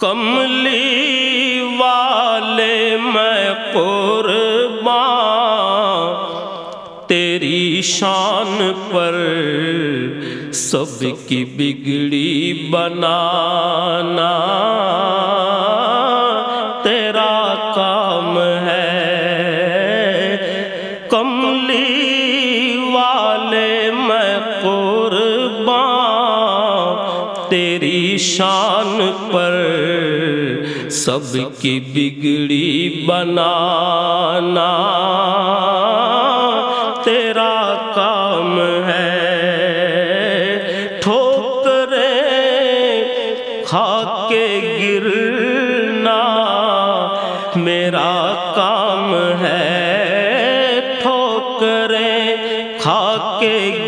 کملی والے میں قربان تیری شان پر سب کی بگڑی بنانا۔ تیری شان پر سب کی بگڑی بنانا تیرا کام ہے ٹھوکرے کھا کے گرنا میرا کام ہے ٹھوکرے کھا کے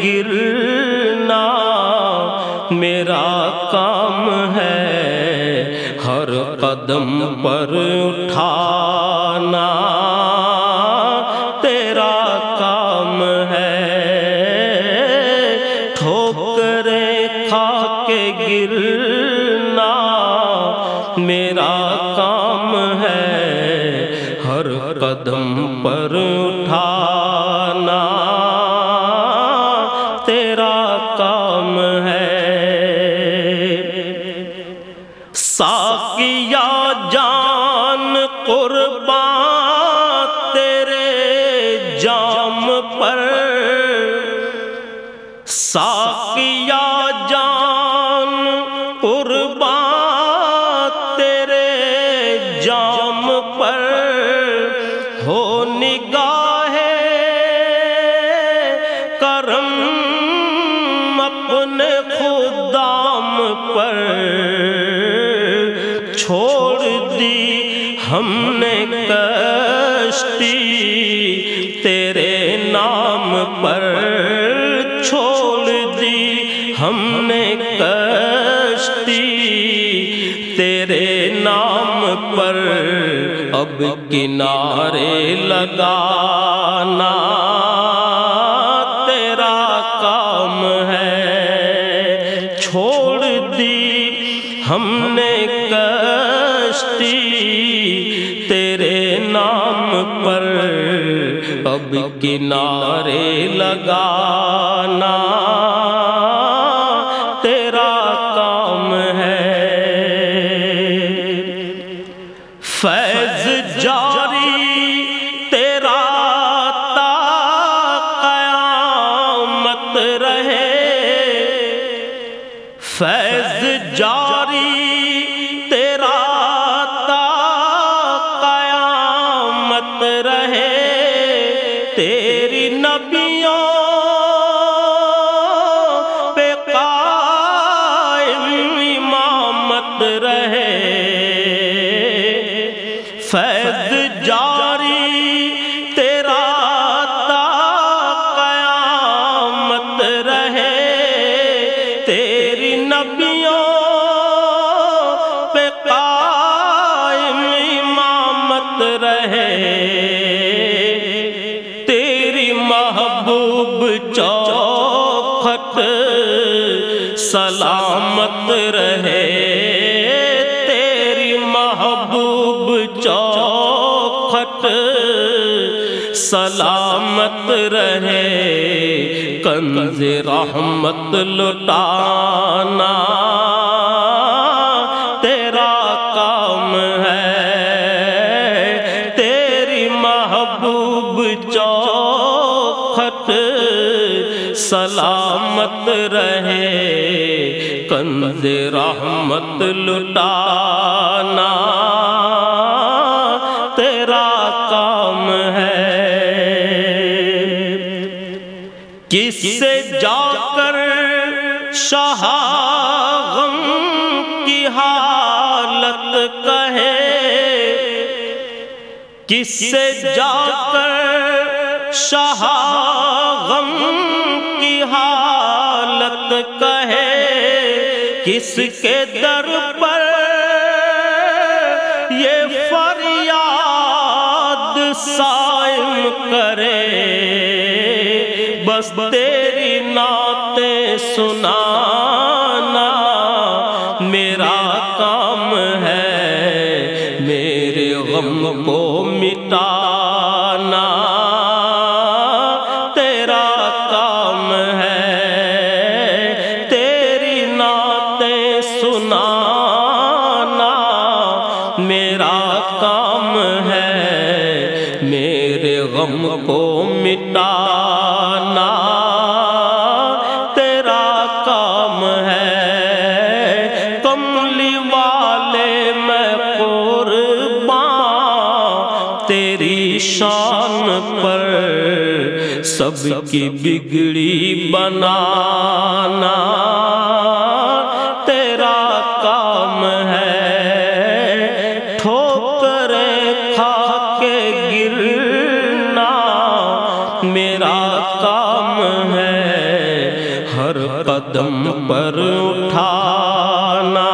کام ہے، ہر قدم پر اٹھانا تیرا کام ہے۔ ٹھوکرے کھا کے گرنا میرا کام ہے، ہر قدم پر اٹھانا قربان تیرے جام پر ساکیا جان قربان تیرے جام پر ہو نگاہ کرم اپنے خدام پر۔ ہم نے کشتی تیرے نام پر چھوڑ دی۔ ہم نے کشتی تیرے نام پر اب کنارے لگانا۔ نے کشتی تیرے نام پر اب کنارے لگانا رہے تیری نبیوں پہ قائم امامت رہے۔ فیض جاری تیرا تا قیامت رہے۔ تیری نبیوں خوب چوکھٹ سلامت رہے تیری محبوب چوکھٹ سلامت رہے کنز رحمت لٹانا۔ سلامت رہے کنز رحمت لٹانا۔ تیرا کام ہے۔ کس سے جا کر شاہ غم کی حالت کہے؟ کس سے جا کر شاہ غم حالت کہے، کس کے در پر یہ فریاد سائم کرے؟ بس تیری نعتیں سنانا میرا کام ہے غم کو مٹانا غم کو مٹانا تیرا کام ہے۔ کملی والے میں قربان، تیری شان پر سب کی بگڑی بنانا۔ قدم پر اٹھانا۔